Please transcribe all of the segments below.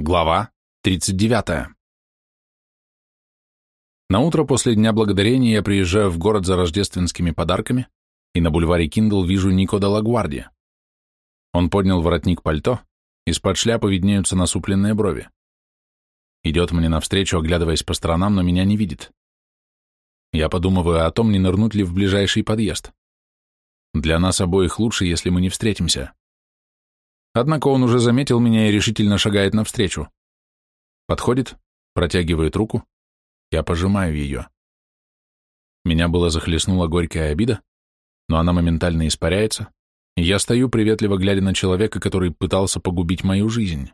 Глава 39. На утро после Дня Благодарения я приезжаю в город за рождественскими подарками и на бульваре Киндл вижу Нико де Лагуарди. Он поднял воротник пальто, из-под шляпы виднеются насупленные брови. Идет мне навстречу, оглядываясь по сторонам, но меня не видит. Я подумываю о том, не нырнуть ли в ближайший подъезд. Для нас обоих лучше, если мы не встретимся. Однако он уже заметил меня и решительно шагает навстречу. Подходит, протягивает руку, я пожимаю ее. Меня было захлестнула горькая обида, но она моментально испаряется, и я стою, приветливо глядя на человека, который пытался погубить мою жизнь.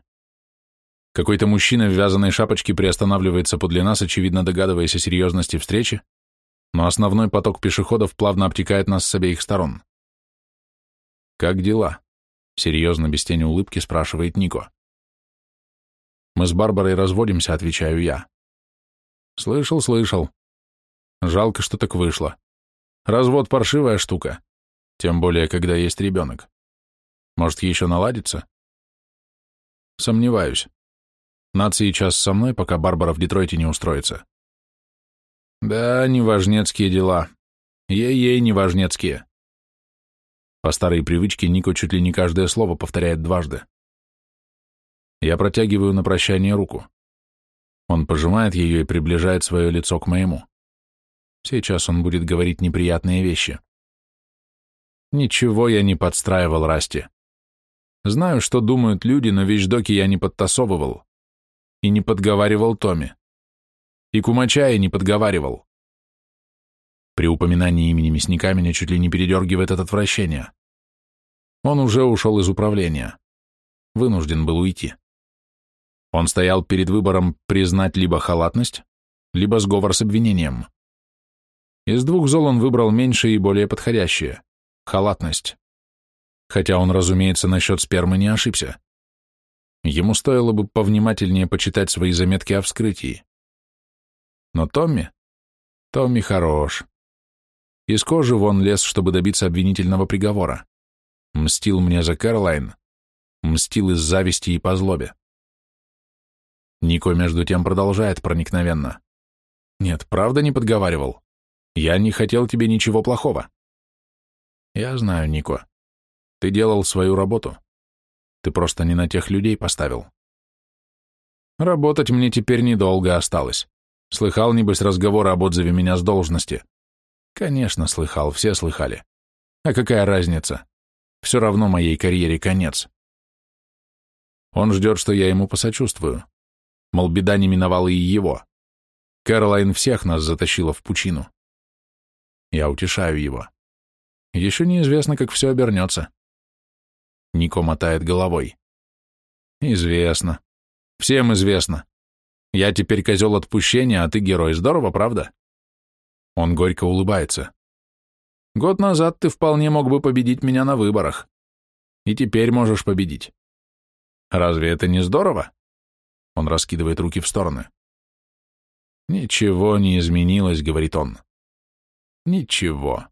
Какой-то мужчина в вязаной шапочке приостанавливается подле нас, очевидно догадываясь о серьезности встречи, но основной поток пешеходов плавно обтекает нас с обеих сторон. «Как дела?» Серьезно, без тени улыбки, спрашивает Нико. Мы с Барбарой разводимся, отвечаю я. Слышал, слышал. Жалко, что так вышло. Развод паршивая штука. Тем более, когда есть ребенок. Может, еще наладится? Сомневаюсь. Над сейчас со мной, пока Барбара в Детройте не устроится. Да, неважнецкие дела. Ей-ей, неважнецкие. По старой привычке Нико чуть ли не каждое слово повторяет дважды. Я протягиваю на прощание руку. Он пожимает ее и приближает свое лицо к моему. Сейчас он будет говорить неприятные вещи. Ничего я не подстраивал Расти. Знаю, что думают люди, но вещдоки я не подтасовывал. И не подговаривал Томи. И Кумача я не подговаривал. При упоминании имени мясника меня чуть ли не передергивает от отвращения. Он уже ушел из управления. Вынужден был уйти. Он стоял перед выбором признать либо халатность, либо сговор с обвинением. Из двух зол он выбрал меньшее и более подходящее — халатность. Хотя он, разумеется, насчет спермы не ошибся. Ему стоило бы повнимательнее почитать свои заметки о вскрытии. Но Томми? Томми хорош. Из кожи вон лез, чтобы добиться обвинительного приговора. Мстил мне за Кэролайн. Мстил из зависти и по злобе. Нико между тем продолжает проникновенно. Нет, правда не подговаривал. Я не хотел тебе ничего плохого. Я знаю, Нико. Ты делал свою работу. Ты просто не на тех людей поставил. Работать мне теперь недолго осталось. Слыхал, небось, разговоры об отзыве меня с должности. Конечно, слыхал, все слыхали. А какая разница? Все равно моей карьере конец. Он ждет, что я ему посочувствую. Мол, беда не миновала и его. Кэролайн всех нас затащила в пучину. Я утешаю его. Еще неизвестно, как все обернется. Нико мотает головой. Известно. Всем известно. Я теперь козел отпущения, а ты герой. Здорово, правда? Он горько улыбается. Год назад ты вполне мог бы победить меня на выборах. И теперь можешь победить. Разве это не здорово? Он раскидывает руки в стороны. Ничего не изменилось, говорит он. Ничего.